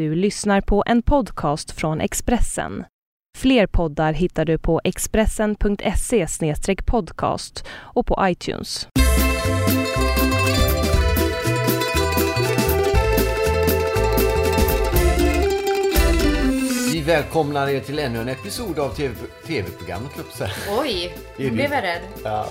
Du lyssnar på en podcast från Expressen. Fler poddar hittar du på expressen.se podcast och på iTunes. Vi välkomnar er till ännu en episod av TV TV-programmet, säga. Oj, nu blev jag rädd. Ja,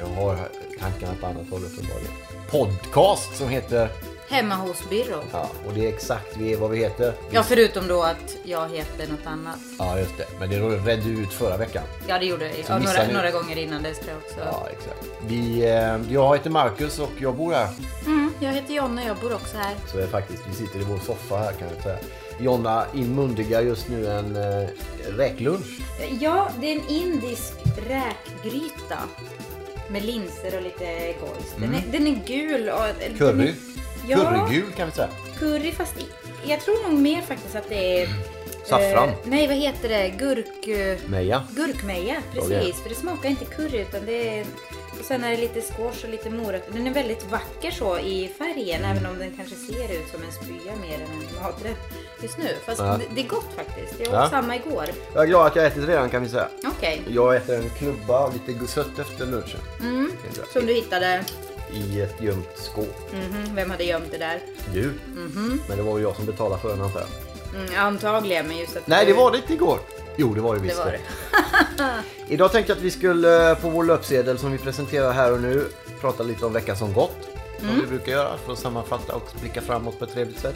jag har tankarna på annat håll uppenbarligen. Podcast som heter, Hemma hos Birro. ja, och det är exakt vi- vad vi heter. Ja, förutom då att jag heter något annat. Ja, just det. Men det redde ut förra veckan. Ja, det gjorde jag. Så Ja, några, ni- några gånger innan dess tror jag också. Ja, exakt. Vi, eh, jag heter Marcus och jag bor här. Mm, jag heter Jonna och jag bor också här. Så är faktiskt, vi sitter i vår soffa här kan jag säga. Jonna inmundigar just nu en eh, räklunch. Ja, det är en indisk räkgryta. Med linser och lite gojs. Den, är, den är gul och... den Mm. Curry. är- Ja, Currygul kan vi säga. curry fast i, jag tror nog mer faktiskt att det är... Saffran. Eh, nej, vad heter det? Gurk... eh, Meja. Gurkmeja, precis. Är. För det smakar inte curry utan det är... Och sen är det lite squash och lite morötter. Den är väldigt vacker så i färgen även om den kanske ser ut som en spya mer än en maträtt just nu. Fast Ja. det, är gott faktiskt. Jag åt Ja. samma igår. Jag är glad att jag ätit redan kan vi säga. Okej. Jag äter en klubba och lite sött efter lunchen. Mm. Som du hittade. I ett gömt skåp. Mhm, Vem hade gömt det där? Du. Men det var ju jag som betalade för den antar jag. Mm, antagligen, men just att Nej, du- det var det inte igår. Jo, det var det Det visst. var det. Idag tänkte jag att vi skulle på vår löpsedel som vi presenterar här och nu prata lite om veckan som gått. Som Mm. vi brukar göra för att sammanfatta och blicka framåt på ett trevligt sätt.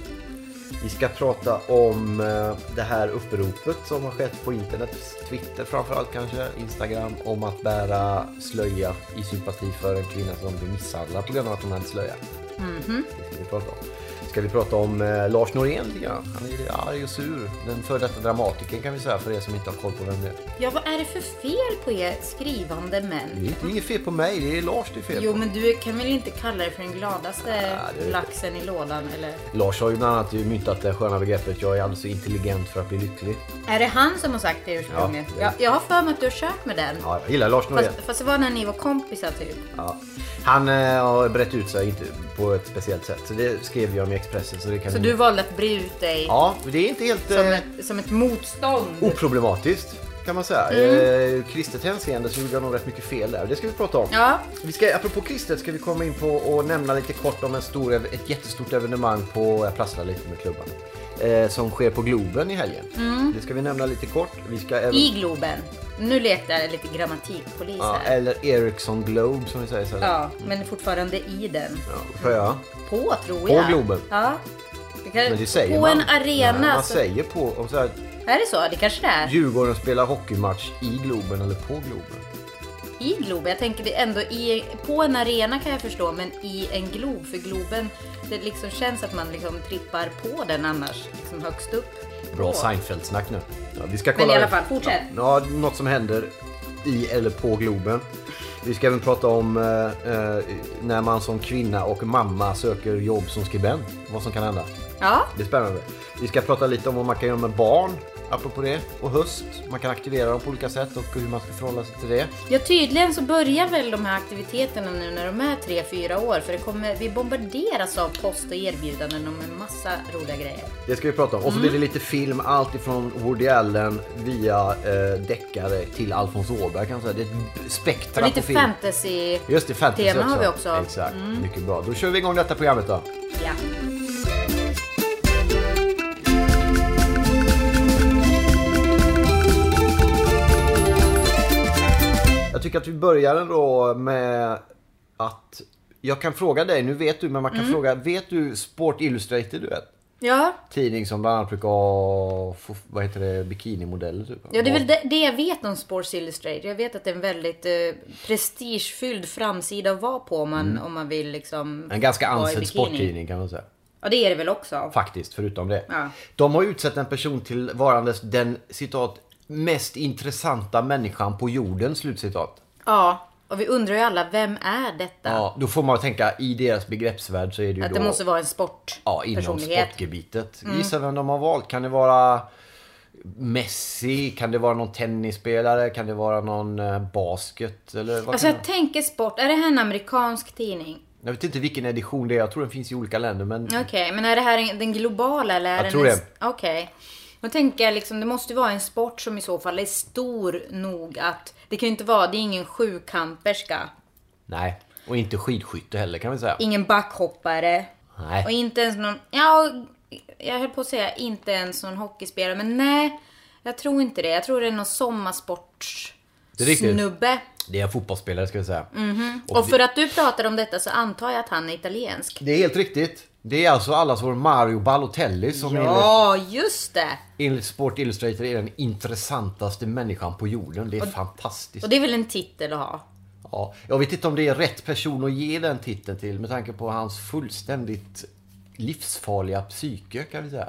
Vi ska prata om eh, det här uppropet som har skett på internet, Twitter framförallt kanske, Instagram, om att bära slöja i sympati för en kvinna som blir misshandlad på grund av att hon hade slöja. Mhm. Det ska vi prata om. Ska vi prata om eh, Lars Norén lite grann. Han är arg och sur. Den före detta dramatikern kan vi säga för er som inte har koll på vem det är. Ja, vad är det för fel på er skrivande Det män? är inte- inget fel på mig, det är Lars det är fel Jo, på. men du kan väl inte kalla dig för den gladaste Ja, det- laxen i lådan, eller? Lars har ju bland annat myntat det sköna begreppet jag är alldeles intelligent för att bli lycklig. Är det han som har sagt det ursprungligen? Ja, det- jag, jag har för mig att du har kört med den. Ja, jag gillar Lars Norén. Fast, fast det var när ni var kompisar typ. Ja. Han eh, har brett ut sig inte på ett speciellt sätt. Så det skrev jag om i Expressen. Så, det kan Så du valde att bre ut dig Ja, det är inte helt som, eh, ett, som ett motstånd. oproblematiskt kan man säga. Mm. Eh, kristet hänseende så gjorde jag nog rätt mycket fel där. Det ska vi prata om. Ja, Vi ska, apropå kristet ska vi komma in på och nämna lite kort om en stor, ett jättestort evenemang på, jag prasslar lite med klubban, eh, som sker på Globen i helgen. Det ska vi nämna lite kort. Vi ska även, Mm. i Globen. Nu letar jag lite grammatikpolis ja, här. eller Ericsson Globe som vi säger så. Ja, men fortfarande i den. Ja, jag? På tror På jag. Globen. Ja. Det kan, på en arena. Nej, man så, säger på, om så här, är det så? Det kanske det är. Djurgården spelar hockeymatch i Globen eller på Globen. I Globen. Jag tänker det ändå i, på en arena kan jag förstå, men i en glob. För Globen, det liksom känns att man liksom trippar på den annars, liksom högst upp. Bra. Seinfeld-snack nu. Ja, vi ska Men kolla i alla fall, fortsätt. Ja, ja, något som händer i eller på Globen. Vi ska även prata om eh, eh, när man som kvinna och mamma söker jobb som skribent. Vad som kan hända. Ja, Det är spännande. Vi ska prata lite om vad man kan göra med barn, apropå det. Och höst. Man kan aktivera dem på olika sätt och hur man ska förhålla sig till det. Ja, tydligen så börjar väl de här aktiviteterna nu när de är 3-4 år. För det kommer, vi bombarderas av post och erbjudanden om en massa roliga grejer. Det ska vi prata om. Och så blir det lite film, allt ifrån Woody Allen via eh, deckare till Alfons Åberg kan man säga. Det är ett spektra Och lite på film. fantasy. Just det, fantasy tema också. har vi också. Mm. Exakt, mycket bra. Då kör vi igång detta programmet då. Ja. Tycker att vi börjar ändå med att jag kan fråga dig, nu vet du, men man kan Mm. fråga, vet du Sport Illustrated du vet? Ja, Tidning som bland annat brukar ha, vad heter det, bikinimodeller typ. ja, det är väl det, det jag vet om Sports Illustrated. Jag vet att det är en väldigt eh, prestigefylld framsida att vara på om man, om man vill liksom Mm. En ganska ansedd sporttidning kan man säga. Ja, det är det väl också. Faktiskt, förutom det. Ja. De har utsett en person till varandes den, citat, mest intressanta människan på jorden, slutcitat. Ja, och vi undrar ju alla, vem är detta? Ja, då får man tänka, i deras begreppsvärld så är det ju Att då... det måste vara en Ja, inom sportpersonlighet. Mm. sportgebitet. Gissa vem de har valt. Kan det vara Messi? Kan det vara någon tennisspelare? Kan det vara någon eh, basket? Eller vad Alltså jag tänker sport, är det här en amerikansk tidning? Jag vet inte vilken edition det är. Jag tror den finns i olika länder. Men Okej, men är det här en- den globala eller är Jag tror en- det. Okej. Då tänker jag liksom, det måste vara en sport som i så fall är stor nog att det kan ju inte vara, det är ingen sjukamperska, nej. Och inte skidskytte heller kan vi säga. ingen backhoppare Nej. och inte ens någon, ja, jag höll på att säga inte ens någon hockeyspelare, men nej, jag tror inte det. Jag tror det är någon sommarsports Det är snubbe. Det är en fotbollsspelare ska vi säga. Och för att du pratar om detta så antar jag att han är italiensk. Det är helt riktigt. Det är alltså allas vår Mario Balotelli som enligt, Ja, just det! enligt Sport Illustrated är den intressantaste människan på jorden. Det är fantastiskt. Och det är väl en titel att ha? Ja, jag vet inte om det är rätt person att ge den titeln till med tanke på hans fullständigt livsfarliga psyke kan vi säga.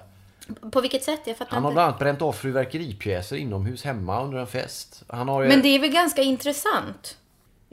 På vilket sätt? Jag fattar Han har inte. bland annat bränt av fyrverkeripjäser inomhus hemma under en fest. Han har Men det är väl ganska intressant?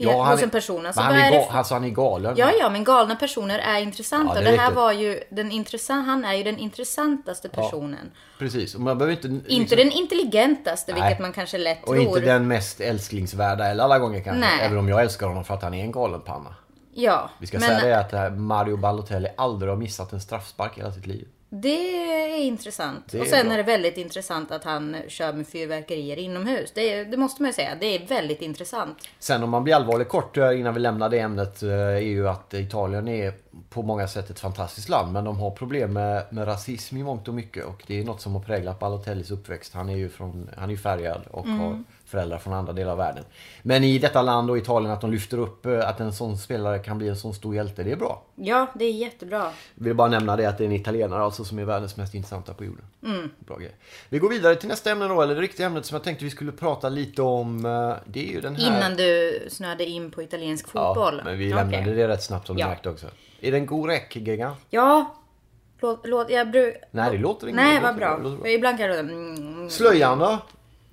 Ja, han hos en person. Alltså, han, är är för... alltså, han är galen. Ja, ja, men galna personer är intressanta. Ja, det det är här var ju den intressant. Han är ju den intressantaste personen. Precis, och man behöver inte... liksom- Inte den intelligentaste, Nej. vilket man kanske lätt Och tror. inte den mest älsklingsvärda eller alla gånger kanske. Nej. Även om jag älskar honom för att han är en galenpanna. Ja, Vi ska men säga det att här Mario Balotelli aldrig har missat en straffspark i hela sitt liv. Det är intressant. Det är och sen bra. är det väldigt intressant att han kör med fyrverkerier inomhus. Det, det måste man ju säga. Det är väldigt intressant. Sen om man blir allvarlig kort eh, innan vi lämnar det ämnet eh, är ju att Italien är på många sätt ett fantastiskt land men de har problem med, med rasism i mångt och mycket och det är något som har präglat Balotellis uppväxt. Han är ju från, han är färgad och Mm. har föräldrar från andra delar av världen. Men i detta land och Italien att de lyfter upp eh, att en sån spelare kan bli en sån stor hjälte, det är bra. Ja, det är jättebra. Jag vill bara nämna det att det är en italienare alltså som är världens mest intressanta på jorden. Mm. Bra grej. Vi går vidare till nästa ämne då, eller det riktiga ämnet som jag tänkte vi skulle prata lite om. eh, Det är ju den här... Innan du snöade in på italiensk fotboll. Ja, men vi lämnade det rätt snabbt som du Ja. märkte också. Är det en god räck, Gegga? Ja. Låt, låt, jag bruk... Nej, det låter inte. Nej, vad bra. bra. Ibland kan det... Mm, Slöjan då?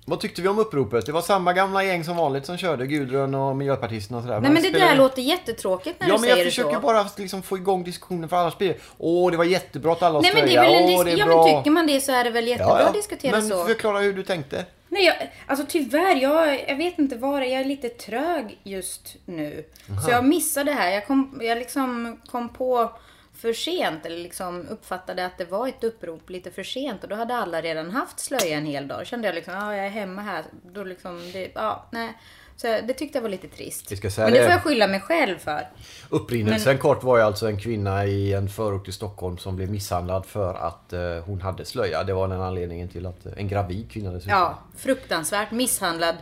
Vad tyckte vi om uppropet? Det var samma gamla gäng som vanligt som körde, Gudrun och miljöpartisterna och sådär. Nej men det där låter jättetråkigt när Ja du men jag säger det försöker så. bara liksom få igång diskussionen för annars blir det Åh det var jättebra att alla Nej men det är väl en Åh, dis- det är Ja bra. men tycker man det så är det väl jättebra att diskutera men så. förklara hur du tänkte. Nej jag, alltså tyvärr, jag, jag vet inte vad det är. Jag är lite trög just nu. Så jag missade det här. Jag kom, jag liksom kom på för sent eller liksom uppfattade att det var ett upprop lite för sent och då hade alla redan haft slöja en hel dag. Kände jag liksom, ja jag är hemma här. Då liksom, det, ja nej. Så det tyckte jag var lite trist. Men det får jag skylla mig själv för. Upprinnelsen kort var ju alltså en kvinna i en förort i Stockholm som blev misshandlad för att eh, hon hade slöja. Det var den anledningen till att, en gravid kvinna dessutom. Ja, fruktansvärt misshandlad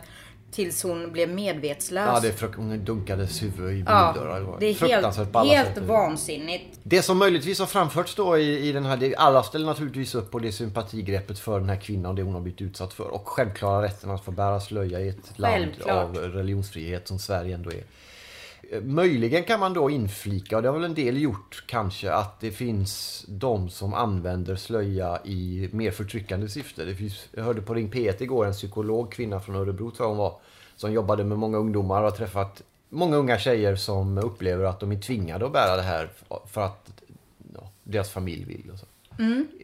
tills hon blev medvetslös. Ja, det är hon dunkades huvud i Ja, bildörrar. var det är fruktansvärt helt, helt sätt. vansinnigt. Det som möjligtvis har framförts då i, i den här, det, alla ställer naturligtvis upp på det sympatigreppet för den här kvinnan och det hon har blivit utsatt för. Och självklara rätten att få bära slöja i ett land Självklart. av religionsfrihet som Sverige ändå är. Möjligen kan man då inflika, och det har väl en del gjort kanske, att det finns de som använder slöja i mer förtryckande syfte. Det finns, jag hörde på Ring P1 igår en psykolog, kvinna från Örebro tror jag hon var, som jobbade med många ungdomar och har träffat många unga tjejer som upplever att de är tvingade att bära det här för att ja, deras familj vill. Och så.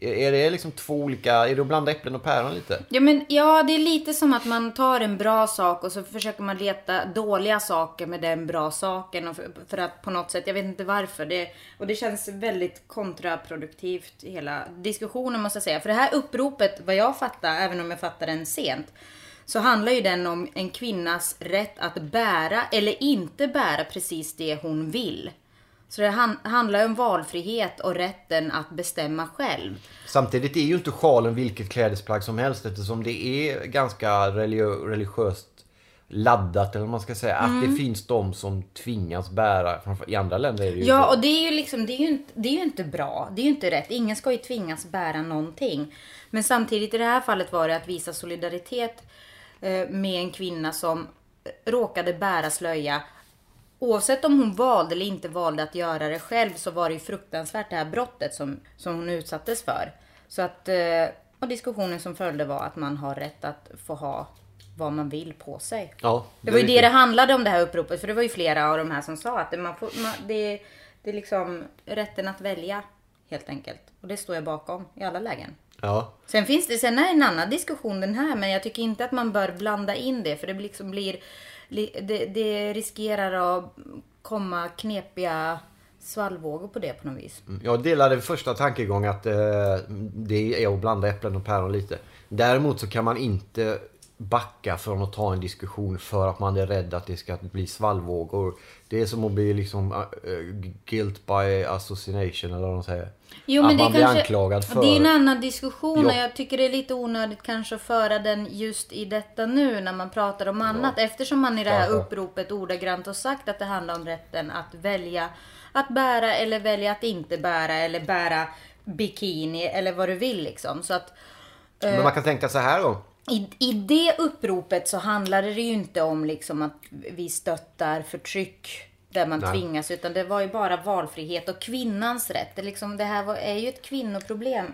Är, är det liksom två olika, är det att blanda äpplen och päron lite? Ja, men, ja, det är lite som att man tar en bra sak och så försöker man leta dåliga saker med den bra saken. Och för, för att på något sätt, jag vet inte varför. Det, och det känns väldigt kontraproduktivt hela diskussionen måste jag säga. För det här uppropet, vad jag fattar, även om jag fattar den sent. Så handlar ju den om en kvinnas rätt att bära eller inte bära precis det hon vill. Så det han, handlar om valfrihet och rätten att bestämma själv. Samtidigt är ju inte sjalen vilket klädesplagg som helst eftersom det är ganska religi- religiöst laddat eller vad man ska säga. Att det finns de som tvingas bära, i andra länder är det ju Ja, och det är ju liksom, det är ju, inte, det är ju inte bra. Det är ju inte rätt. Ingen ska ju tvingas bära någonting. Men samtidigt i det här fallet var det att visa solidaritet eh, med en kvinna som råkade bära slöja. Oavsett om hon valde eller inte valde att göra det själv så var det ju fruktansvärt det här brottet som, som hon utsattes för. Så att, eh, och diskussionen som följde var att man har rätt att få ha vad man vill på sig. Ja, Det var ju det det handlade om det här uppropet. För det var ju flera av de här som sa att det, man får, man, det, det är liksom rätten att välja helt enkelt. Och det står jag bakom i alla lägen. Ja. Sen finns det, sen är det en annan diskussion den här. Men jag tycker inte att man bör blanda in det. För det liksom blir, li- det, det riskerar att komma knepiga svallvågor på det på något vis. Mm. Jag delade första tankegången att eh, det är att blanda äpplen och päron lite. Däremot så kan man inte backa från att ta en diskussion för att man är rädd att det ska bli svallvågor. Det är som att bli liksom uh, guilt by association eller vad de säger. Jo, att men det man blir kanske, anklagad för... Det är en annan diskussion och jag tycker det är lite onödigt kanske att föra den just i detta nu när man pratar om annat. Eftersom man i det här uppropet ordagrant har sagt att det handlar om rätten att välja att bära eller välja att inte bära eller bära bikini eller vad du vill liksom. Så att Men man kan tänka så här då. I, I det uppropet så handlade det ju inte om liksom att vi stöttar förtryck där man Nej. tvingas utan det var ju bara valfrihet och kvinnans rätt. Det, liksom, det här var, är ju ett kvinnoproblem.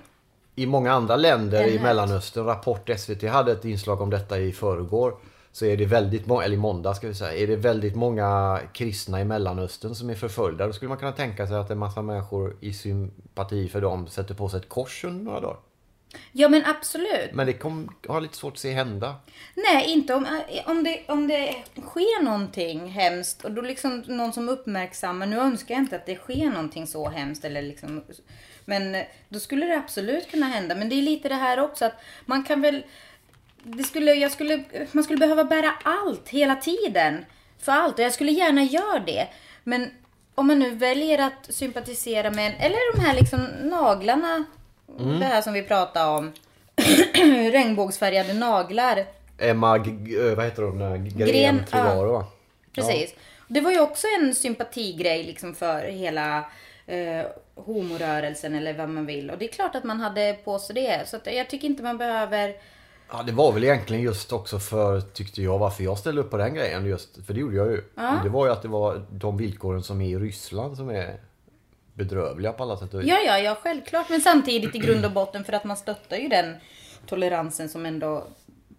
I många andra länder i. Mellanöstern, Rapport SVT hade ett inslag om detta i förrgår. Så är det väldigt många, eller i måndag ska vi säga, är det väldigt många kristna i Mellanöstern som är förföljda. Då skulle man kunna tänka sig att en massa människor i sympati för dem sätter på sig ett kors under några dagar. Ja men absolut. Men det kom, har lite svårt att se hända. Nej, inte om, om, det, om det sker någonting hemskt och då liksom någon som uppmärksammar. Nu önskar jag inte att det sker någonting så hemskt eller liksom. Men då skulle det absolut kunna hända. Men det är lite det här också att man kan väl. Det skulle, jag skulle, man skulle behöva bära allt hela tiden. För allt. Och jag skulle gärna göra det. Men om man nu väljer att sympatisera med en, eller de här liksom naglarna. Det här som vi pratade om. Regnbågsfärgade naglar. Emma, vad heter hon? Gren, ja. Trivaro va? Precis. Det var ju också en sympatigrej liksom för hela eh, homorörelsen eller vad man vill. Och det är klart att man hade på sig det. Så jag tycker inte man behöver... Ja, det var väl egentligen just också för, tyckte jag, varför jag ställde upp på den grejen. Just, för det gjorde jag ju. Det var ju att det var de villkoren som är i Ryssland som är bedrövliga på alla sätt och vis. Ja, ja, ja, självklart. Men samtidigt i grund och botten för att man stöttar ju den toleransen som ändå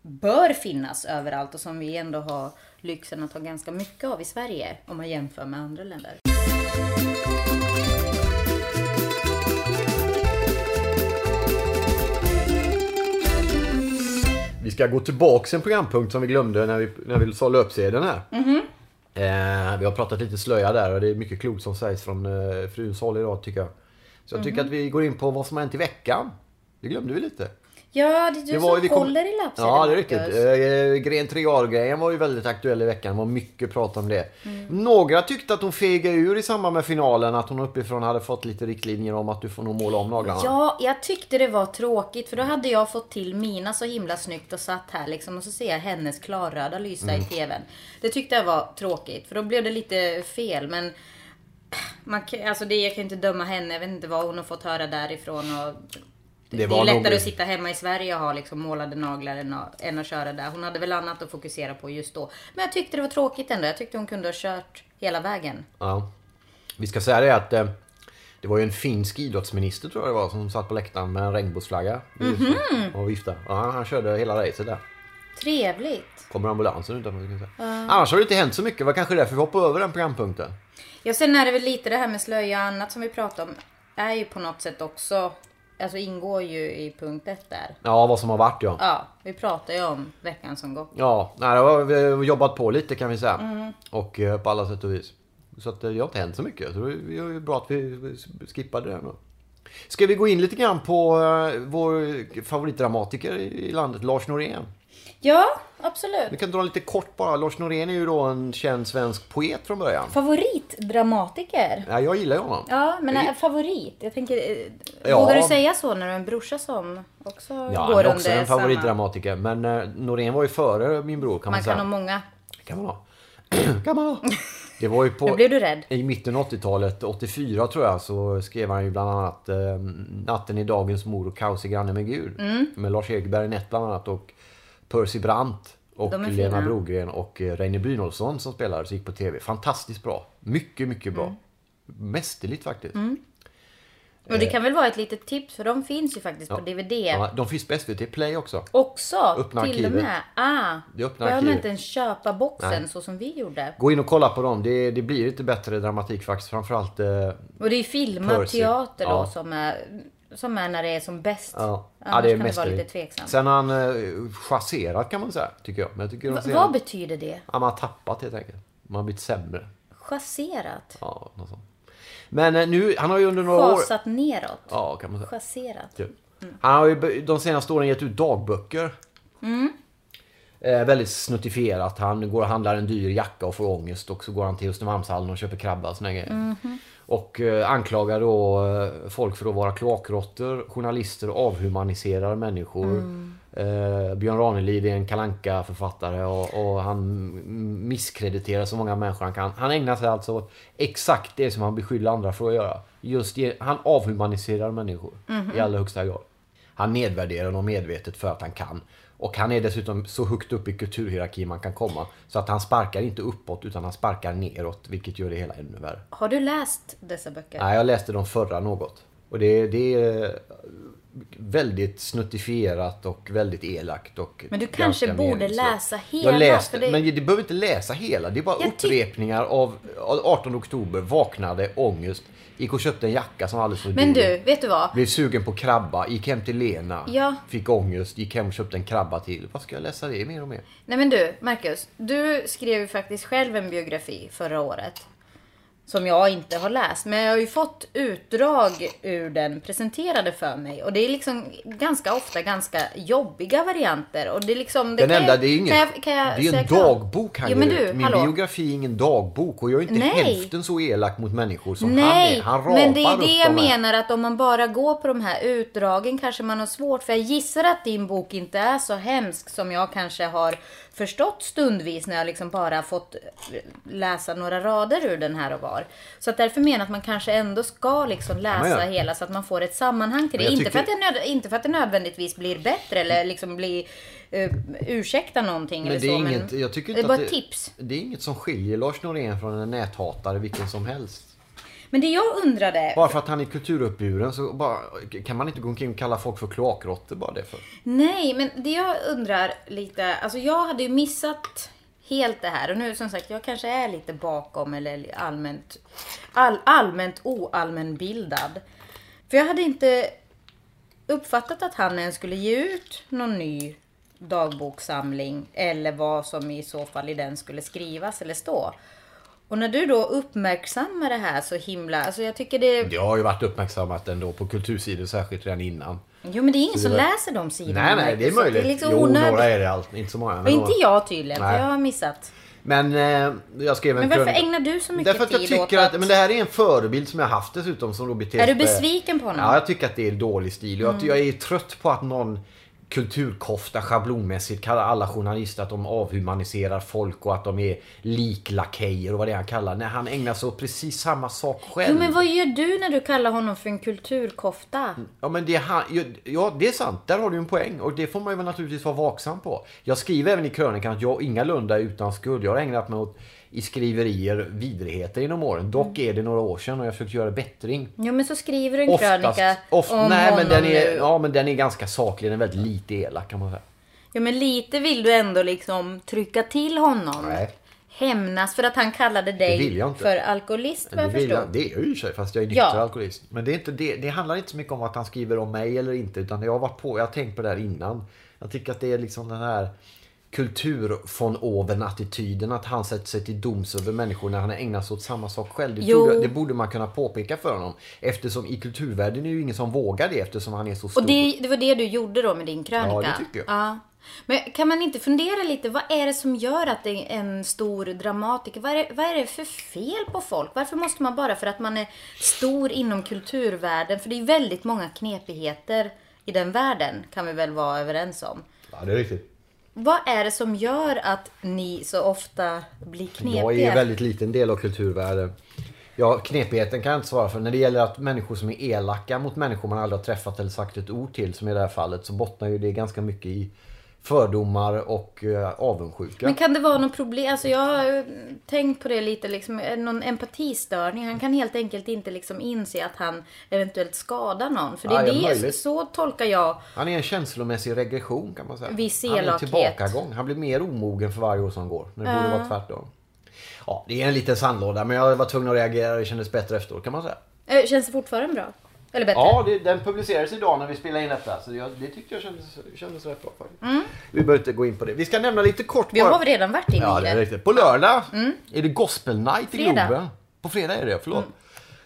bör finnas överallt och som vi ändå har lyxen att ha ganska mycket av i Sverige om man jämför med andra länder. Vi ska gå tillbaks en programpunkt som vi glömde när vi, när vi sa löpsedeln här. Eh, vi har pratat lite slöja där och det är mycket klokt som sägs från eh, fruns håll idag tycker jag. Så jag tycker att vi går in på vad som har hänt i veckan. Det glömde vi lite. Ja, det är du Det var ju- som kom- håller i lappsedeln, Ja, det är riktigt. Eh, Gren Triar-grejen var ju väldigt aktuell i veckan. Det var mycket prat om det. Mm. Några tyckte att hon fegade ur i samband med finalen. Att hon uppifrån hade fått lite riktlinjer om att du får nog måla om naglarna. Ja, jag tyckte det var tråkigt för då hade jag fått till mina så himla snyggt och satt här liksom och så ser jag hennes klarröda lysa Mm. i tvn. Det tyckte jag var tråkigt för då blev det lite fel men man, kan- alltså det, jag kan inte döma henne, jag vet inte vad hon har fått höra därifrån och det, Det är lättare nog- att sitta hemma i Sverige och ha liksom målade naglar än att, än att köra där. Hon hade väl annat att fokusera på just då. Men jag tyckte det var tråkigt ändå. Jag tyckte hon kunde ha kört hela vägen. Ja. Vi ska säga det att eh, det var ju en finsk idrottsminister tror jag det var som satt på läktaren med en regnbågsflagga. Mhm. Och viftade. Ja, han körde hela racet där. Trevligt. Kommer ambulansen utanför. säga. Annars har det inte hänt så mycket. Det var kanske därför vi hoppade över den programpunkten. Ja, sen är det väl lite det här med slöja och annat som vi pratade om. Är ju på något sätt också, alltså ingår ju i punkt ett där. Ja, vad som har varit ja. Ja, vi pratar ju om veckan som gått. Ja, nej, det har vi jobbat på lite kan vi säga. Mm. Och eh, på alla sätt och vis. Så att eh, det har inte hänt så mycket. Så det är ju bra att vi skippade det nu. Ska vi gå in lite grann på eh, vår favoritdramatiker i landet, Lars Norén? Ja, absolut. Vi kan dra lite kort bara. Lars Norén är ju då en känd svensk poet från början. Favoritdramatiker? Ja, jag gillar ju honom. Ja, men Det- är favorit? Jag tänker, eh, Ja. vågar du säga så när du har en brorsa som också Ja, går han är under också en samma... favoritdramatiker. Men eh, Norén var ju före min bror kan man, Man säga. kan ha många. kan man ha. kan man ha. Det var ju på... Nu blev du rädd. I mitten av 80-talet, 84 tror jag, så skrev han ju bland annat eh, Natten i dagens mor och Kaos i granne med Gud. Mm. Med Lars-Erik Barinett bland annat och Percy Brandt. Och Lena. Brogren och eh, Reine Brynolfsson som spelade så gick på tv. Fantastiskt bra. Mycket, mycket bra. Mm. Mästerligt faktiskt. Och det kan väl vara ett litet tips för de finns ju faktiskt på DVD. Ja, de finns på SVT Play också. Också Öppna till och arkivet. med. Ah, Det öppna behöver man inte ens köpa boxen Nej. så som vi gjorde. Gå in och kolla på dem. Det, det blir lite bättre dramatik faktiskt. Framförallt... Eh, Och det är filmad Percy. teater då Ja. som är, som är när det är som bäst. ja. Annars ja, det är kan det vara lite tveksamt. Sen har han eh, chasserat kan man säga, tycker jag. Men jag tycker Va- vad betyder det? Ja, man har tappat helt enkelt. Man har blivit sämre. Chasserat? Ja, något sånt. Men eh, nu, han har ju under några år... Fasat neråt. Ja, kan man säga. Chasserat. Typ. Han har ju de senaste åren gett ut dagböcker. Eh, väldigt snuttifierat. Han går och handlar en dyr jacka och får ångest och så går han till Östermalmshallen och köper krabba och såna grejer. Och eh, anklagar då eh, folk för att vara kloakråttor, journalister avhumaniserar människor. Eh, Björn Ranelid är en kalanka författare och, och han misskrediterar så många människor han kan. Han ägnar sig alltså åt exakt det som han beskyller andra för att göra. Just det, han avhumaniserar människor i allra högsta grad. Han nedvärderar dem medvetet för att han kan. Och han är dessutom så högt upp i kulturhierarkin man kan komma. Så att han sparkar inte uppåt utan han sparkar neråt. Vilket gör det hela ännu värre. Har du läst dessa böcker? Nej, jag läste de förra något. Och det, det är väldigt snuttifierat och väldigt elakt. Och Men du kanske borde meningslöst. läsa hela, Jag läste, det- men du behöver inte läsa hela. Det är bara Jag upprepningar av 18 oktober, vaknade, ångest, gick och köpte en jacka som var alldeles för Men dyr. du, vet du vad? Blev sugen på krabba, gick hem till Lena, Ja. fick ångest, gick hem och köpte en krabba till. Vad ska jag läsa det mer och mer? Nej men du, Marcus. Du skrev ju faktiskt själv en biografi förra året. Som jag inte har läst. Men jag har ju fått utdrag ur den presenterade för mig. Och det är liksom ganska ofta ganska jobbiga varianter. Och det är liksom... Den kan enda, jag- det är ingen, kan jag- kan jag det är en dagbok han Jo, ger men du, ut. Min hallå. biografi är ingen dagbok och jag är inte Nej. hälften så elak mot människor som Nej, han är. Han rapar men det är det jag menar att om man bara går på de här utdragen kanske man har svårt. För jag gissar att din bok inte är så hemsk som jag kanske har förstått stundvis när jag liksom bara fått läsa några rader ur den här och var. Så att därför menar jag att man kanske ändå ska liksom läsa Ja, hela så att man får ett sammanhang till det. Inte, för att tycker- det nöd, inte för att det nödvändigtvis blir bättre eller liksom blir uh, ursäkta någonting Men eller det är så. inget, men jag tycker det inte är bara ett tips. Det är inget som skiljer Lars Norén från en näthatare vilken som helst. Men det jag undrade, Bara för att han är kulturuppburen så bara, kan man inte gå omkring och kalla folk för kloakråttor bara det för. Nej, men det jag undrar lite, alltså jag hade ju missat helt det här och nu som sagt, jag kanske är lite bakom eller allmänt, all, allmänt oallmänbildad. För jag hade inte uppfattat att han ens skulle ge ut någon ny dagboksamling eller vad som i så fall i den skulle skrivas eller stå. Och när du då uppmärksammar det här så himla, alltså jag tycker det... Det har ju varit uppmärksammat ändå på kultursidor särskilt redan innan. Jo men det är ingen Så som var- läser de sidorna. Nej, nej, det är möjligt. Det är liksom jo, onödigt. några är det allt, inte så många. Och men inte jag tydligen, Nej. för jag har missat. Men eh, jag skrev en Men varför krönika- ägnar du så mycket Därför att jag tid tycker åt att, men det här är en förebild som jag haft dessutom som Robert Är du besviken på honom? Ja, jag tycker att det är dålig stil. Mm. Jag, jag är trött på att någon kulturkofta schablonmässigt kallar alla journalister att de avhumaniserar folk och att de är liklakejer och vad det är han kallar. När han ägnar sig åt precis samma sak själv. Jo, men vad gör du när du kallar honom för en kulturkofta? Ja men det, är han, ja, det är sant, där har du en poäng och det får man ju naturligtvis vara vaksam på. Jag skriver även i krönikan att jag ingalunda är utan skuld. Jag har ägnat mig åt i skriverier vidrigheter genom åren. Dock Mm. är det några år sedan och jag försökt göra bättring. Jo, men så skriver du en krönika oft, om nej, honom men den är, nu. Ja men den är ganska saklig, den är väldigt lite elak kan man säga. Ja, men lite vill du ändå liksom trycka till honom. Nej. Hämnas för att han kallade dig för alkoholist vad jag förstår. jag, det är jag ju sig fast jag är nykter Ja. alkoholist. Men det, är inte det, det handlar inte så mycket om att han skriver om mig eller inte utan jag har varit på, jag har tänkt på det här innan. Jag tycker att det är liksom den här kultur von oven attityden att han sätter sig till doms över människor när han ägnar sig åt samma sak själv. Det, trodde, det borde man kunna påpeka för honom. Eftersom i kulturvärlden är ju ingen som vågar det eftersom han är så stor. Och det, det var det du gjorde då med din krönika? Ja, det tycker jag. Ja. Men kan man inte fundera lite, vad är det som gör att det är en stor dramatiker, vad är, det, vad är det för fel på folk? Varför måste man bara för att man är stor inom kulturvärlden, för det är väldigt många knepigheter i den världen, kan vi väl vara överens om. Ja, det är riktigt. Vad är det som gör att ni så ofta blir knepiga? Jag är en väldigt liten del av kulturvärlden. Ja, knepigheten kan jag inte svara för. När det gäller att människor som är elaka mot människor man aldrig har träffat eller sagt ett ord till, som i det här fallet, så bottnar ju det ganska mycket i fördomar och uh, avundsjuka. Men kan det vara något problem? Alltså jag har eh, tänkt på det lite, liksom, det någon empatistörning. Han kan helt enkelt inte liksom inse att han eventuellt skadar någon. För det Ja, är ja, det, så tolkar jag. Han är en känslomässig regression kan man säga. Viss Han är en elakhet. tillbakagång. Han blir mer omogen för varje år som går. Men det borde vara tvärtom. Ja, det är en liten sandlåda men jag var tvungen att reagera det kändes bättre efteråt kan man säga. Eh, Känns det fortfarande bra? Eller bättre? Ja, det, den publicerades idag när vi spelade in detta. Så jag, det tyckte jag kändes, kändes rätt bra faktiskt. Vi behöver inte gå in på det. Vi ska nämna lite kort Vi bara. har väl redan varit inne Ja, i det är det. riktigt. På lördag är det Gospel Night i Fredag. Globen. På fredag är det, förlåt.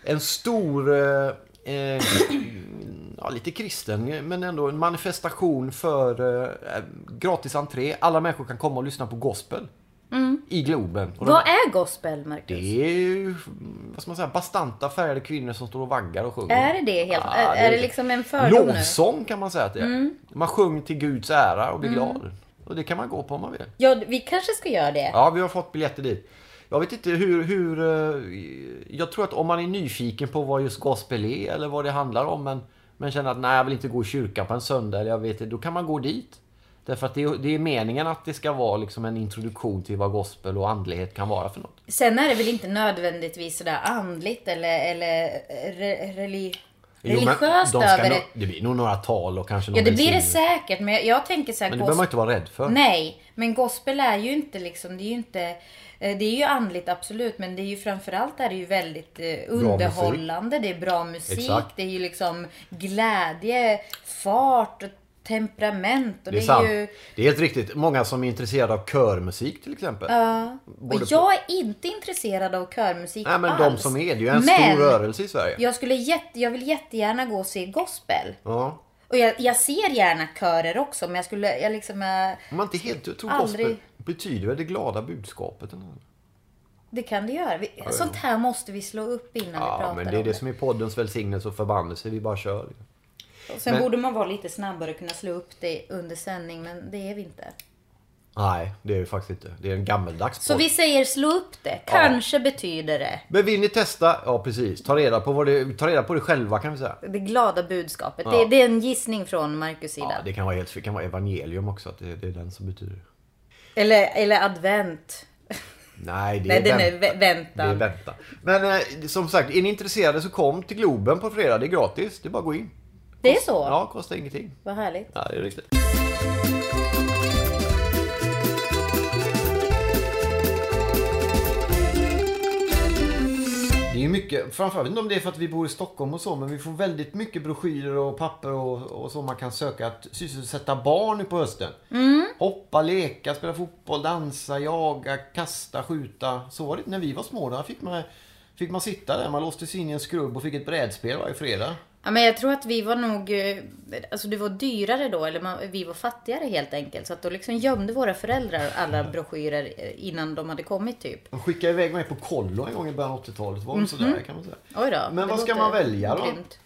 en stor, eh, eh, ja, lite kristen, men ändå en manifestation för eh, gratis entré. Alla människor kan komma och lyssna på gospel. I Globen. Och de- Vad är gospel, Marcus? det är ju, vad ska man säga, bastanta färgade kvinnor som står och vaggar och sjunger. Är det det helt? Ja, är, det är det liksom en fördom nu? Mm. Lovsång kan man säga att det är. Man sjunger till Guds ära och blir glad. Och det kan man gå på om man vill. Ja, vi kanske ska göra det. Ja, vi har fått biljetter dit. Jag vet inte hur, hur... eh, Jag tror att om man är nyfiken på vad just gospel är eller vad det handlar om men, men känner att nej, jag vill inte gå i kyrkan på en söndag eller jag vet inte, då kan man gå dit. Därför att det är, det är meningen att det ska vara liksom en introduktion till vad gospel och andlighet kan vara för något. Sen är det väl inte nödvändigtvis sådär andligt eller, eller re, reli, Jo, religiöst de över det. Det blir nog några tal och kanske någon Ja, det blir det säkert. Men jag, jag tänker så här, Men det behöver man inte vara rädd för. Nej, men gospel är ju inte liksom, det är ju inte eh, det är ju andligt absolut men det är ju framförallt är det ju väldigt eh, underhållande. Det är bra musik. Exakt. Det är ju liksom glädje, fart och temperament. Och Det är det sant. ju, Det är helt riktigt. Många som är intresserade av körmusik till exempel. Ja. Och jag är inte intresserad av körmusik Nej men alls. de som är, det är ju en Men stor rörelse i Sverige. Jag, skulle jätte, jag vill jättegärna gå och se gospel. Ja. Och jag, jag ser gärna körer också men jag skulle, jag liksom, Om man inte helt jag tror Aldrig. gospel betyder väl det glada budskapet. Eller? det kan det göra. Vi, sånt här måste vi slå upp innan vi Ja, pratar men det är om det som är poddens välsignelse och förbannelse. Vi bara kör. Och Sen men- borde man vara lite snabbare och kunna slå upp det under sändning men det är vi inte. Nej, det är det faktiskt inte. Det är en gammeldags Så podd. vi säger slå upp det. Kanske betyder det. Men vill ni testa? Ja, precis. Ta reda på, vad det, ta reda på det själva kan vi säga. Det glada budskapet. Ja. Det, det är en gissning från Marcus sida. Ja, det kan vara, helt, det kan vara evangelium också. Att det, det är den som betyder. eller, eller advent. Nej, det Nej, är, är vänta. vä- väntan. Det är vänta. Men eh, som sagt, är ni intresserade så kom till Globen på fredag. Det är gratis. Det är bara att gå in. Det är så? Ja, kostar ingenting. Vad härligt. Ja, det är riktigt. Det är mycket, framförallt, inte om det är för att vi bor i Stockholm och så, men vi får väldigt mycket broschyrer och papper och, och så man kan söka att sysselsätta barn nu på hösten. Hoppa, leka, spela fotboll, dansa, jaga, kasta, skjuta. Så var det när vi var små. Då fick man, fick man sitta där, man låste sig in i en skrubb och fick ett brädspel varje fredag. Ja, men jag tror att vi var nog, eh, alltså det var dyrare då, eller man, vi var fattigare helt enkelt. Så att då liksom gömde våra föräldrar alla broschyrer eh, innan de hade kommit typ. De skickade iväg mig på kollo en gång i början av 80-talet. Var det sådär kan man säga. Oj då. Men vad ska man välja då? grymt.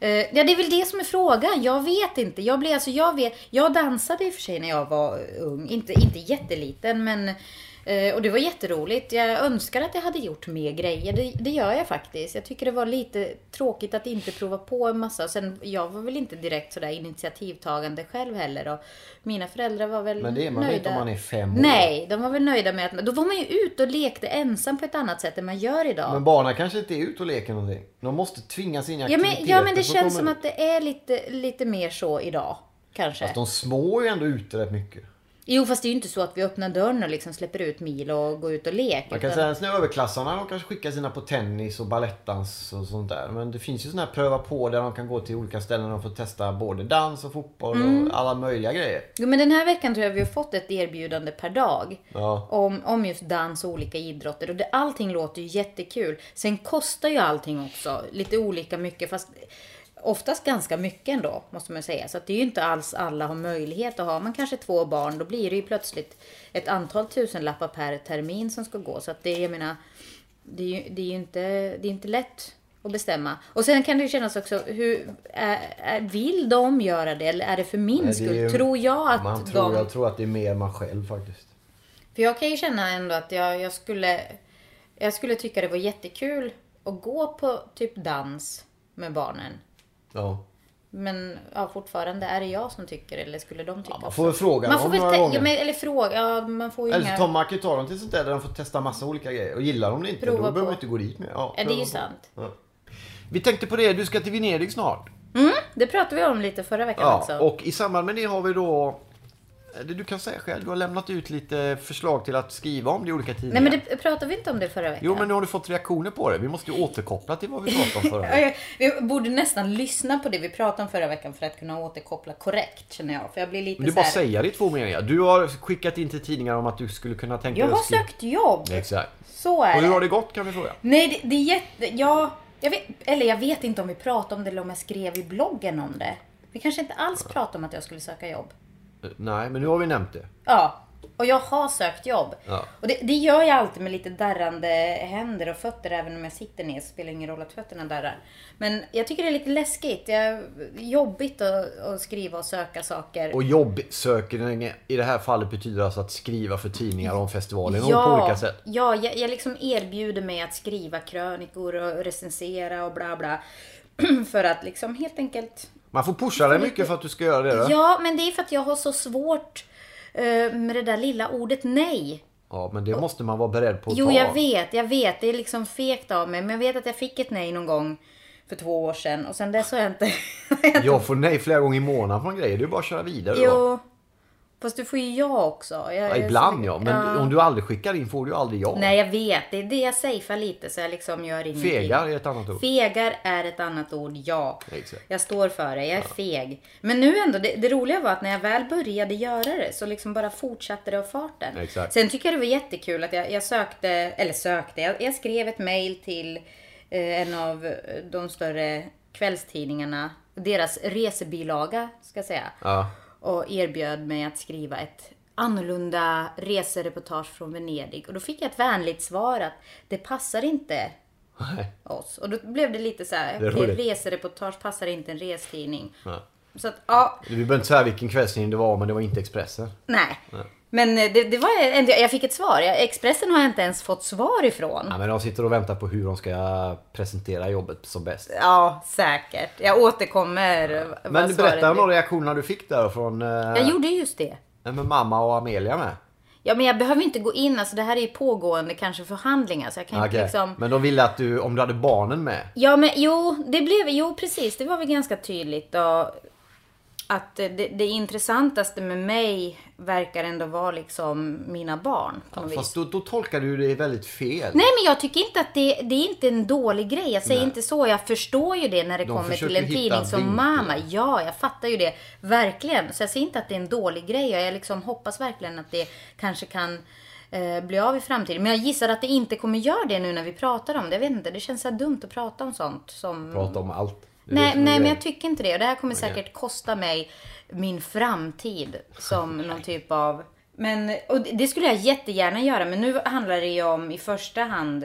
Eh, Ja, det är väl det som är frågan. Jag vet inte. Jag, blev, alltså, jag, vet, jag dansade i och för sig när jag var ung. Inte, inte jätteliten, men... eh, Och det var jätteroligt. Jag önskar att jag hade gjort mer grejer. Det, det gör jag faktiskt. Jag tycker det var lite tråkigt att inte prova på en massa. Sen, jag var väl inte direkt sådär initiativtagande själv heller. Och mina föräldrar var väl Men det är man nöjda. inte om man är fem år. Nej, de var väl nöjda med att... Då var man ju ute och lekte ensam på ett annat sätt än man gör idag. Men barnen kanske inte är ute och leker någonting. De måste tvingas in i Ja aktiviteter. men, ja, men det känns komma som att det är lite, lite mer så idag. Kanske. Fast de små är ju ändå ute rätt mycket. Jo, fast det är ju inte så att vi öppnar dörren och liksom släpper ut Milo och går ut och leker. Man kan utan- säga att överklassarna de kanske skickar sina på tennis och balettdans och sånt där. Men det finns ju sådana här pröva på där de kan gå till olika ställen och får testa både dans och fotboll Mm. och alla möjliga grejer. Jo, men den här veckan tror jag vi har fått ett erbjudande per dag. Ja. Om, om just dans och olika idrotter. Och det, allting låter ju jättekul. Sen kostar ju allting också lite olika mycket. Fast oftast ganska mycket ändå, måste man säga. Så att det är ju inte alls alla har möjlighet att ha. Man kanske två barn, då blir det ju plötsligt ett antal tusenlappar per termin som ska gå. Så att det, jag menar, det är ju, det är ju inte, det är inte lätt att bestämma. Och sen kan det ju kännas också, hur, är, vill de göra det eller är det för min Nej, det skull? ju- Tror jag att Man tror, de... Jag tror att det är mer man själv faktiskt. För jag kan ju känna ändå att jag, jag skulle Jag skulle tycka det var jättekul att gå på typ dans med barnen. Ja. Men ja, fortfarande, är det jag som tycker eller skulle de tycka Ja, man får väl fråga Man får väl några gånger. ja, men, eller fråga, ja, man får ju Eller så tar man kan ta dem till sånt där där de får testa massa olika grejer. Och gillar de det inte, Prova då behöver man inte gå dit med. Ja, Ja, det är ju på. sant. Ja. Vi tänkte på det, du ska till Venedig snart. Mm, det pratade vi om lite förra veckan Ja, också. och i samband med det har vi då du kan säga själv, du har lämnat ut lite förslag till att skriva om det i olika tidningar. Nej men det pratade vi inte om det förra veckan? Jo, men nu har du fått reaktioner på det. Vi måste ju återkoppla till vad vi pratade om förra veckan. jag- Vi borde nästan lyssna på det vi pratade om förra veckan för att kunna återkoppla korrekt känner jag. För jag blir lite Men du bara här... säga det i två meningar. Du har skickat in till tidningar om att du skulle kunna tänka Jag dig har att skriva- sökt jobb. Exakt. Så är Och hur har det gått kan vi fråga? Nej, det, det är jätte... Ja, Jag vet, eller jag vet inte om vi pratade om det eller om jag skrev i bloggen om det. Vi kanske inte alls pratade om att jag skulle söka jobb. Nej, men nu har vi nämnt det. Ja, och jag har sökt jobb. Ja. Och det, det gör jag alltid med lite darrande händer och fötter. Även om jag sitter ner så spelar det ingen roll att fötterna darrar. Men jag tycker det är lite läskigt. Jag, jobbigt att, att skriva och söka saker. Och jobbsökning i det här fallet betyder alltså att skriva för tidningar om festivalen och på olika sätt. Ja, jag, jag liksom erbjuder mig att skriva krönikor och recensera och bla bla. för att liksom helt enkelt... Man får pusha dig mycket för att du ska göra det då. Ja, men det är för att jag har så svårt eh, med det där lilla ordet nej. Ja, men det måste man vara beredd på att Jo, ta. jag vet, jag vet. Det är liksom fegt av mig. Men jag vet att jag fick ett nej någon gång för två år sedan. Och sen dess har jag inte... Jag får nej flera gånger i månaden från grejer. Det är bara att köra vidare då. jo. Fast du får ju ja också. Jag, Ja, jag- ibland ja, men Ja. om du aldrig skickar in får du ju aldrig ja. Nej, jag vet. Det är det jag safear lite så jag liksom gör ingenting. Fegar är ett annat ord. Fegar är ett annat ord, ja. Exakt. Jag står för det, jag är feg. Men nu ändå, det, det roliga var att när jag väl började göra det så liksom bara fortsatte det av farten. Exakt. Sen tycker jag det var jättekul att jag, jag sökte, eller sökte, jag, jag skrev ett mail till eh, en av eh, de större kvällstidningarna, deras resebilaga ska jag säga. Ja. Och erbjöd mig att skriva ett annorlunda resereportage från Venedig. Och då fick jag ett vänligt svar att det passar inte Nej. oss. Och då blev det lite så här, Det roligt. resereportage passar inte en restidning. Ja. Så att, ja, Vi behöver inte säga vilken kvällstidning det var, men det var inte Expressen. nej. Men eh, det, det var ändå, jag fick ett svar. Expressen har jag inte ens fått svar ifrån. Ja, men de sitter och väntar på hur de ska presentera jobbet som bäst. Ja, säkert. Jag återkommer vad Men svaret berätta om de reaktionerna du fick där från eh, Jag gjorde just det. med mamma och Amelia med. Ja, men jag behöver inte gå in. Alltså det här är ju pågående kanske förhandlingar. Så jag kan inte Okej. liksom... Men de ville att du, om du hade barnen med. Ja, men jo, det blev, jo precis, det var väl ganska tydligt då. Att det, det intressantaste med mig verkar ändå vara liksom mina barn på något vis. Fast då, då tolkar du det väldigt fel. Nej men jag tycker inte att det, det är inte en dålig grej. Jag säger Nej. inte så. Jag förstår ju det när det De kommer till en tidning som vinklar. mamma. Ja, jag fattar ju det. Verkligen. Så jag säger inte att det är en dålig grej. Jag liksom hoppas verkligen att det kanske kan eh, bli av i framtiden. Men jag gissar att det inte kommer göra det nu när vi pratar om det. Jag vet inte, det känns så dumt att prata om sånt. Som... Prata om allt. Nej, nej men jag tycker inte det. Och det här kommer Okej. säkert kosta mig min framtid som någon typ av... Men, och det- det skulle jag jättegärna göra, men nu handlar det ju om i första hand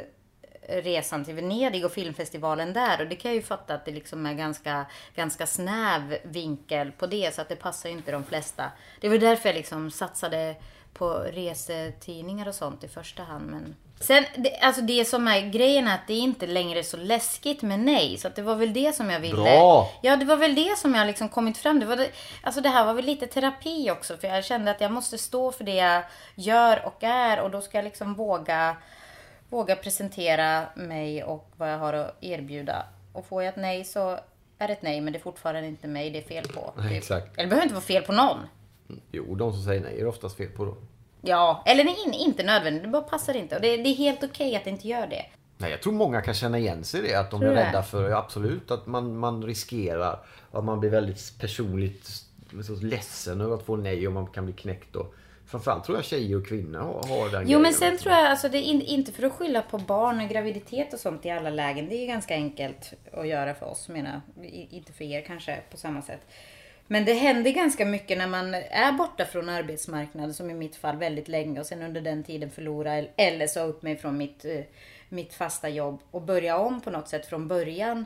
resan till Venedig och filmfestivalen där. Och det kan jag ju fatta att det liksom är ganska, ganska snäv vinkel på det, så att det passar ju inte de flesta. Det var därför jag liksom satsade på resetidningar och sånt i första hand. Men... Sen, det, alltså det som är grejen är att det är inte längre så läskigt med nej. Så att det var väl det som jag ville. Bra! Ja, det var väl det som jag liksom kommit fram det var det, Alltså det här var väl lite terapi också. För jag kände att jag måste stå för det jag gör och är. Och då ska jag liksom våga, våga presentera mig och vad jag har att erbjuda. Och får jag ett nej så är det ett nej. Men det är fortfarande inte mig det är fel på. Nej, exakt. Eller det behöver inte vara fel på någon. Jo, de som säger nej är oftast fel på då. Ja, eller nej, in- inte nödvändigt. Det bara passar inte. Och det, det är helt okej att det inte gör det. Nej, jag tror många kan känna igen sig i det. Att de Tror är rädda för, absolut, att man, man riskerar. Att man blir väldigt personligt så ledsen över att få nej och man kan bli knäckt. Och, framförallt tror jag tjejer och kvinnor har, har den Jo grejen. men sen tror jag, alltså det är in, inte för att skylla på barn och graviditet och sånt i alla lägen. Det är ju ganska enkelt att göra för oss, menar jag. Inte för er kanske på samma sätt. Men det händer ganska mycket när man är borta från arbetsmarknaden, som i mitt fall väldigt länge och sen under den tiden förlora eller sa upp mig från mitt, eh, mitt fasta jobb och börja om på något sätt från början.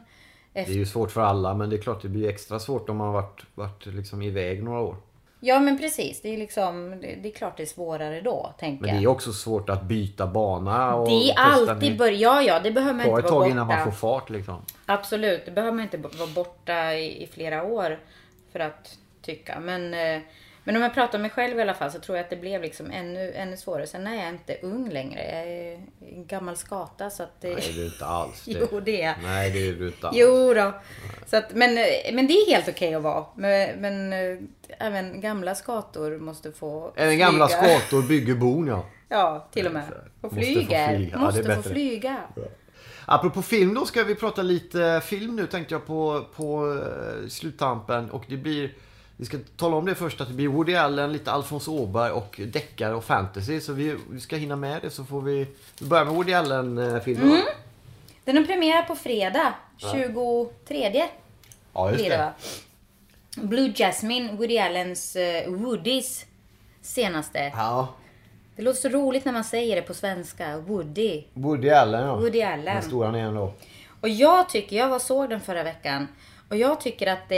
Det är ju svårt för alla men det är klart det blir extra svårt om man har varit, varit liksom iväg några år. Ja men precis, det är liksom, det, är klart det är svårare då, tänker Men det är också svårt att byta bana och Det är alltid nytt. börja, ja ja det behöver man inte ett vara tag borta. innan man får fart liksom. Absolut, det behöver man inte vara borta i, i flera år för att tycka. Men, eh, men om jag pratar om mig själv i alla fall så tror jag att det blev liksom ännu, ännu svårare. Sen är jag inte ung längre. Jag är en gammal skata så att det... Nej det är inte alls det. Jo, det är. Nej det är du inte alls. Jo då. Så att, men, eh, men det är helt okej att vara. Men, men eh, även gamla skator måste få Även gamla flyga. skator bygger bon ja. Ja, till och med. Få Måste få flyga. Ja, Måste är få flyga. Apropå film då ska vi prata lite film nu tänkte jag på, på eh, sluttampen och det blir vi ska tala om det först att det blir Woody Allen, lite Alfons Åberg och deckare och fantasy. Så vi, vi ska hinna med det så får vi, vi börjar med Woody Allen-filmen. Mm. Den har premiär på fredag, 23 Ja, just det? Blue Jasmine, Woody Allens uh, Woodys senaste. Ja. Det låter så roligt när man säger det på svenska. Woody. Woody Allen ja. Woody Allen. Den stora han är ändå. Och jag tycker, jag var såg den förra veckan. Och jag tycker att det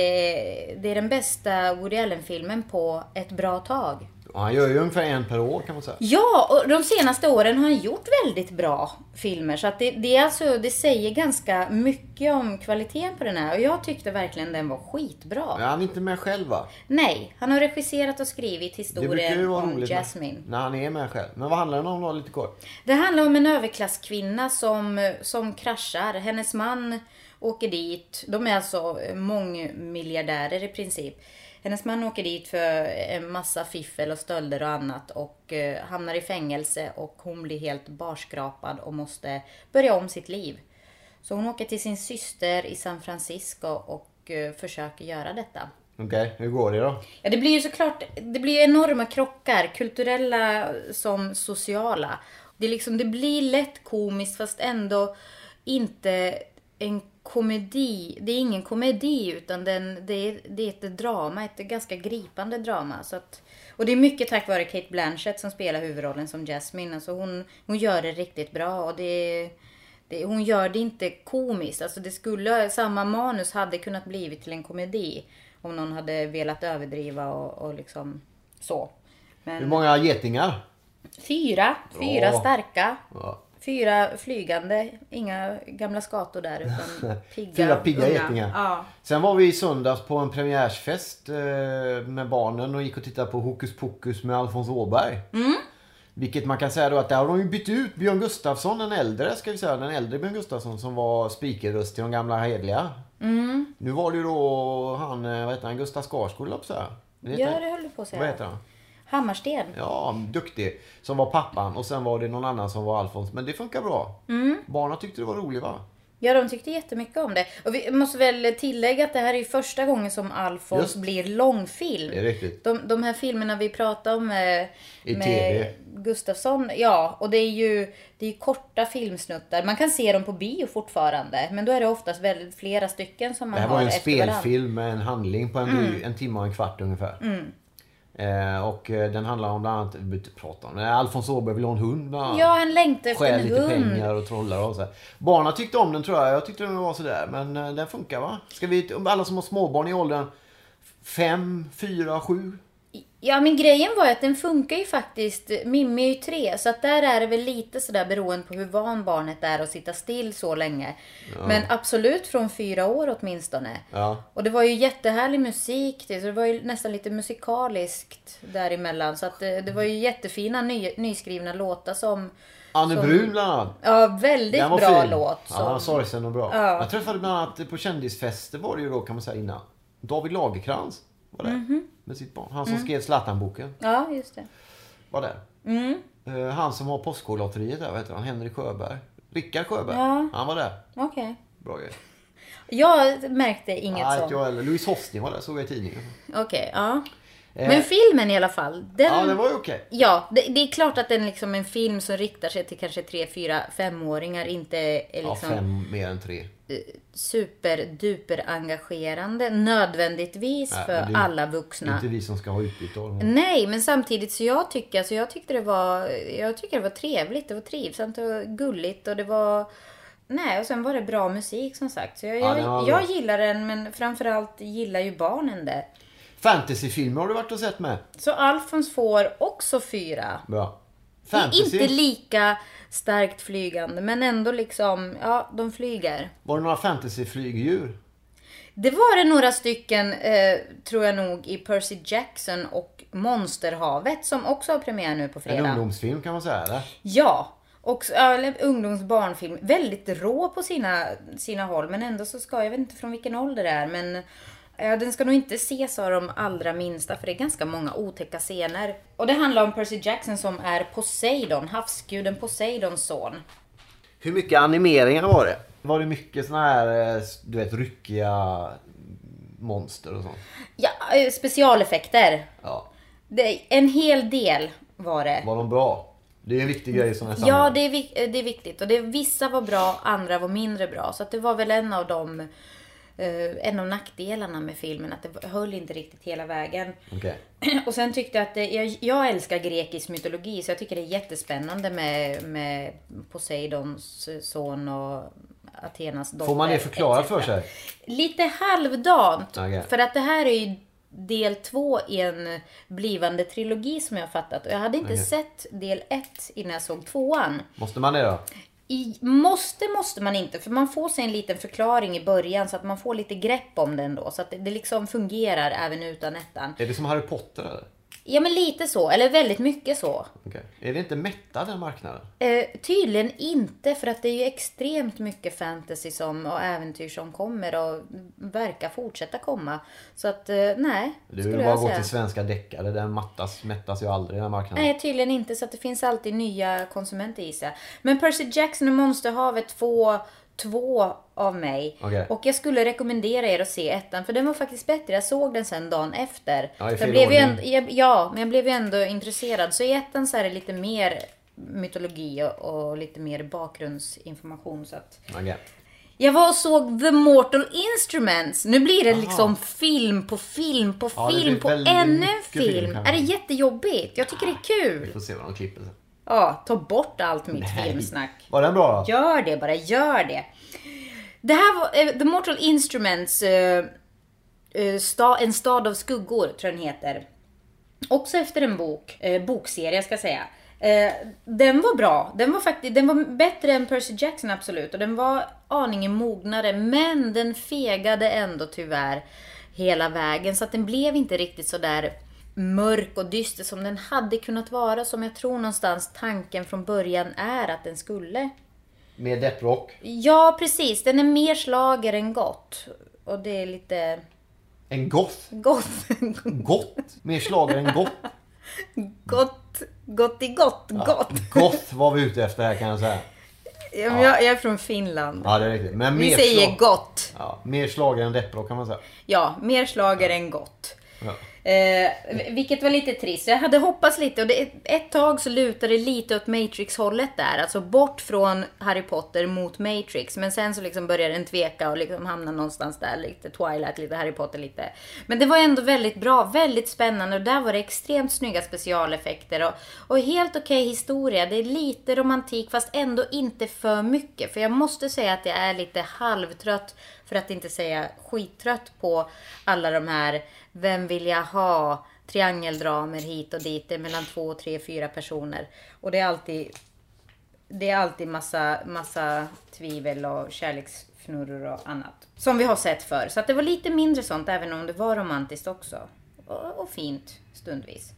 är, det är den bästa Woody Allen-filmen på ett bra tag. Och han gör ju ungefär en per år kan man säga. Ja, och de senaste åren har han gjort väldigt bra filmer. Så att det, det, är alltså, det säger ganska mycket om kvaliteten på den här. Och jag tyckte verkligen den var skitbra. Men han är inte med själv va? Nej, han har regisserat och skrivit historien om Jasmine. När, när han är med själv. Men vad handlar den om då lite kort? Det handlar om en överklasskvinna som, som kraschar. Hennes man åker dit. De är alltså mångmiljardärer i princip. Hennes man åker dit för en massa fiffel och stölder och annat och eh, hamnar i fängelse och hon blir helt barskrapad och måste börja om sitt liv. Så hon åker till sin syster i San Francisco och eh, försöker göra detta. Okej, hur går det då? Ja, det blir ju såklart det blir enorma krockar, kulturella som sociala. Det, liksom, det blir lätt komiskt fast ändå inte en komedi. Det är ingen komedi utan den, det, är, det är ett drama, ett ganska gripande drama. Så att, och det är mycket tack vare Kate Blanchett som spelar huvudrollen som Jasmine. Alltså hon, hon gör det riktigt bra och det, det, hon gör det inte komiskt. Alltså det skulle, samma manus hade kunnat blivit till en komedi. Om någon hade velat överdriva och, och liksom så. Hur Men många getingar? fyra, fyra Bra. starka. Ja. Fyra flygande, inga gamla skator där utan pigga, Fyra pigga unga. getingar. Ja. Sen var vi i söndags på en premiärsfest eh, med barnen och gick och tittade på Hokus Pokus med Alfons Åberg. Mm. Vilket man kan säga då att där har de ju bytt ut Björn Gustafsson, den äldre ska vi säga, den äldre Björn Gustafsson som var speakerröst till de gamla hedliga. Mm. Nu var det ju då han, eh, vad heter han, Gustav Skarsgård på att säga. Ja, det höll du på att säga. Vad heter han? Hammarsten. Ja, duktig. Som var pappan och sen var det någon annan som var Alfons. Men det funkar bra. Mm. Barnen tyckte det var roligt va? Ja, de tyckte jättemycket om det. Och vi måste väl tillägga att det här är ju första gången som Alfons Just. blir långfilm. Det är riktigt. De, de här filmerna vi pratade om med, I med TV. Gustafsson, ja, och det är ju det är korta filmsnuttar. Man kan se dem på bio fortfarande, men då är det oftast väldigt flera stycken som man Det här har var en spelfilm med en handling på en, Mm. en timme och en kvart ungefär. Eh, och eh, den handlar om bland annat, vi inte prata om det, Alfons Åberg vill ha en hund bland annat. Ja, han längtar efter en lite hund. pengar och trollar och så. här. Tyckte om den tror jag. Jag tyckte den var sådär. Men eh, den funkar va? Ska vi, alla som har småbarn i åldern 5, 4, 7. Ja, men grejen var ju att den funkar ju faktiskt. Mimmi är ju tre, så att där är det väl lite sådär beroende på hur van barnet är att sitta still så länge. Men absolut från fyra år åtminstone. Ja. Och det var ju jättehärlig musik det, så det var ju nästan lite musikaliskt däremellan. Så att det, det var ju jättefina ny, nyskrivna låtar som... Anne som- Brun bland annat. Ja, väldigt Den var bra fin. låt. Ja, Som, sorgsen och bra. Ja. Jag träffade bland annat på kändisfester var det ju då kan man säga innan. David Lagerkrans var där. Mhm. Med sitt barn. Han som Mm. skrev Zlatan-boken. ja, just det. Var där. Mm. Eh, Han som har Postkodlotteriet där, vad heter han? Henrik Sjöberg. Rickard Sjöberg. Ja. Han var där. Okej. Bra grej. Jag märkte inget Nej, inte sånt. jag heller. Louise Hostin var där, såg jag i tidningen. Okej, ja. Eh, Men filmen i alla fall. Den, Ja, det var ju okej. Ja, det, det är klart att den liksom en film som riktar sig till kanske 3, 4, 5-åringar inte är Ja, liksom fem mer än tre. superduper engagerande nödvändigtvis Nej, för men det är alla vuxna. Inte vi som ska ha utbyte av dem. Nej, men samtidigt så jag tycker, alltså jag tyckte det var, jag tycker det var trevligt, det var trivsamt och gulligt och det var Nej, och sen var det bra musik som sagt. Så jag, Ja, jag, den jag gillar den, men framförallt gillar ju barnen det. Fantasyfilmer har du varit och sett med? Så Alfons får också fyra. Bra. Fantasy. inte lika starkt flygande, men ändå liksom, ja, de flyger. Var det några fantasyflygdjur? Det var det några stycken, eh, tror jag nog, i Percy Jackson och Monsterhavet som också har premiär nu på En fredag. ungdomsfilm kan man säga eller? Ja, och eller ungdomsbarnfilm. Väldigt rå på sina, sina håll, men ändå så ska jag vet inte från vilken ålder det är, men den ska nog inte ses av de allra minsta, för det är ganska många otäcka scener. Och det handlar om Percy Jackson som är Poseidon, havsguden Poseidons son. Hur mycket animeringar var det? Var det mycket såna här, eh, du vet, ryckiga monster och sånt? Ja, eh, specialeffekter. Ja. Det, en hel del var det. Var de bra? Det är en viktig grej i sådana här Ja, sammanhang. det är, eh, det är viktigt. Och det, vissa var bra, andra var mindre bra. Så att det var väl en av de eh, en av nackdelarna med filmen, att det höll inte riktigt hela vägen. Okej. Och sen tyckte jag att det, jag, jag älskar grekisk mytologi så jag tycker det är jättespännande med, med Poseidons son och Athenas dotter. Får man det förklarat för sig? Lite halvdant. Okej. För att det här är ju del två i en blivande trilogi som jag har fattat. Och jag hade inte Okej. sett del ett innan jag såg tvåan. Måste man det då? I, måste måste man inte, för man får sig en liten förklaring i början så att man får lite grepp om den då. Så att det, det liksom fungerar även utan ettan. Är det som Harry Potter eller? Ja men lite så, eller väldigt mycket så. Okej. Är det inte mättad den marknaden? Eh, tydligen inte, för att det är ju extremt mycket fantasy som, och äventyr som kommer och verkar fortsätta komma. Så att, eh, nej. Du skulle vill bara jag gå säga. till svenska deckare. Den mattas, mättas ju aldrig den marknaden. Nej, tydligen inte. Så att det finns alltid nya konsumenter i sig. Men Percy Jackson och Monsterhavet får två av mig. Okej. Och jag skulle rekommendera er att se ettan, för den var faktiskt bättre. Jag såg den sen dagen efter. Ja, jag blev ju ordning. ändå, jag, ja, men jag blev ju ändå intresserad. Så i ettan så är det lite mer mytologi och, lite mer bakgrundsinformation. Så att... Okej. Jag var och såg The Mortal Instruments. Nu blir det liksom film på film på Ja, film på ännu en film, är det jättejobbigt? Jag tycker det är kul. Vi får se vad de klipper sen. Ja, ta bort allt mitt Nej. filmsnack. Var den bra då? Gör det bara, gör det. Det här var eh, The Mortal Instruments, eh, eh, sta, En stad av skuggor, tror jag den heter. Också efter en bok, bokserie ska jag säga. Den var bra. Den var faktiskt den var bättre än Percy Jackson absolut. Och den var aningen mognare. Men den fegade ändå tyvärr hela vägen. Så att den blev inte riktigt så där mörk och dyster som den hade kunnat vara. Som jag tror någonstans tanken från början är att den skulle. Med depprock. Ja, precis. Den är mer slager än gott. Och det är lite En goth. gott. Gott. Mer slager än gott. gott. Gott i gott. Gott. Goth var vi ute efter här kan jag säga. Ja, men jag, jag är från Finland. Ja det är riktigt. Men Vi mer säger slag- gott. Ja, mer slager än depprock kan man säga. Ja, mer slager än gott. Ja. Eh, vilket var lite trist. Jag hade hoppats lite och det, ett tag så lutade det lite åt Matrix-hållet där. Alltså bort från Harry Potter mot Matrix. Men sen så liksom började den tveka och liksom hamna någonstans där. Lite Twilight, lite Harry Potter, lite. Men det var ändå väldigt bra, väldigt spännande. Och där var det extremt snygga specialeffekter. Och, och helt okej historia. Det är lite romantik fast ändå inte för mycket. För jag måste säga att jag är lite halvtrött. För att inte säga skittrött på alla de här Vem vill jag ha? Triangeldramer hit och dit. Det är mellan två, tre, fyra personer. Och det är alltid det är alltid massa, massa tvivel och kärleksfnurror och annat. Som vi har sett förr. Så att det var lite mindre sånt även om det var romantiskt också. Och, och fint stundvis.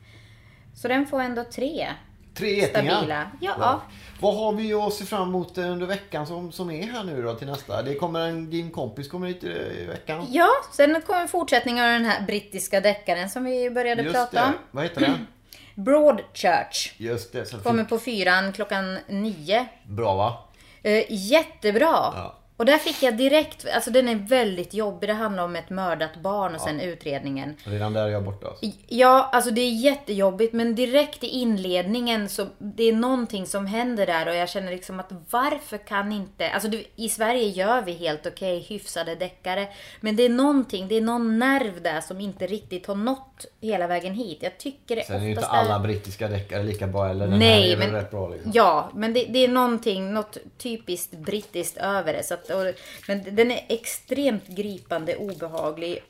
Så den får ändå tre. Tre getingar. Stabila. Ja. Vad har vi att se fram emot under veckan som, som är här nu då till nästa? Det kommer en, din kompis kommer hit i, veckan. Ja, sen kommer fortsättningen av den här brittiska deckaren som vi började Just prata det. om. Vad heter den? Broadchurch. Just det. Kommer på fyran klockan nio. Bra va? Eh, jättebra. Ja. Och där fick jag direkt, alltså den är väldigt jobbig. Det handlar om ett mördat barn och sen utredningen. Redan där är jag borta. Alltså. Ja, alltså det är jättejobbigt men direkt i inledningen så det är någonting som händer där och jag känner liksom att varför kan inte, alltså du, i Sverige gör vi helt okej hyfsade deckare men det är någonting, det är någon nerv där som inte riktigt har nått hela vägen hit. Jag tycker det Sen är ju inte alla brittiska deckare lika bra. Eller den Nej, här är men- rätt bra liksom. Ja, men det, det är någonting, något typiskt brittiskt över det. Så att, och, men den är extremt gripande, obehaglig,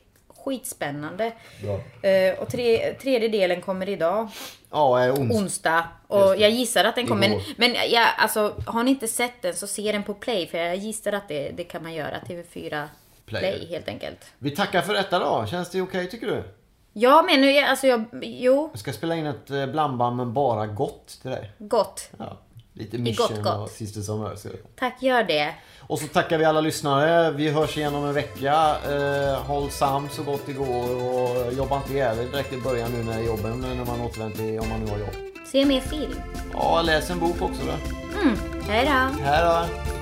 skitspännande. Eh, och tre, tredje delen kommer idag, Ja, ons. onsdag. Och jag gissar att den kommer... Igår. Men jag, alltså, har ni inte sett den så se den på play. För jag gissar att det, det kan man göra. TV4 Play. play, helt enkelt. Vi tackar för detta då. Känns det okej tycker du? Ja, men nu, alltså jag... Jo, Jag ska spela in ett eh, blandband med bara gott till dig. gott. Ja. Lite gott, Mission gott. och Sisters of Mercy. Tack, gör det. Och så tackar vi alla lyssnare. Vi hörs igen om en vecka. Eh, håll sams så gott det går och jobba inte ihjäl direkt i början nu när jobben när man återvänder till om man nu har jobb. Se mer film. Ja, läs en bok också då. Mm, hej då. Här då.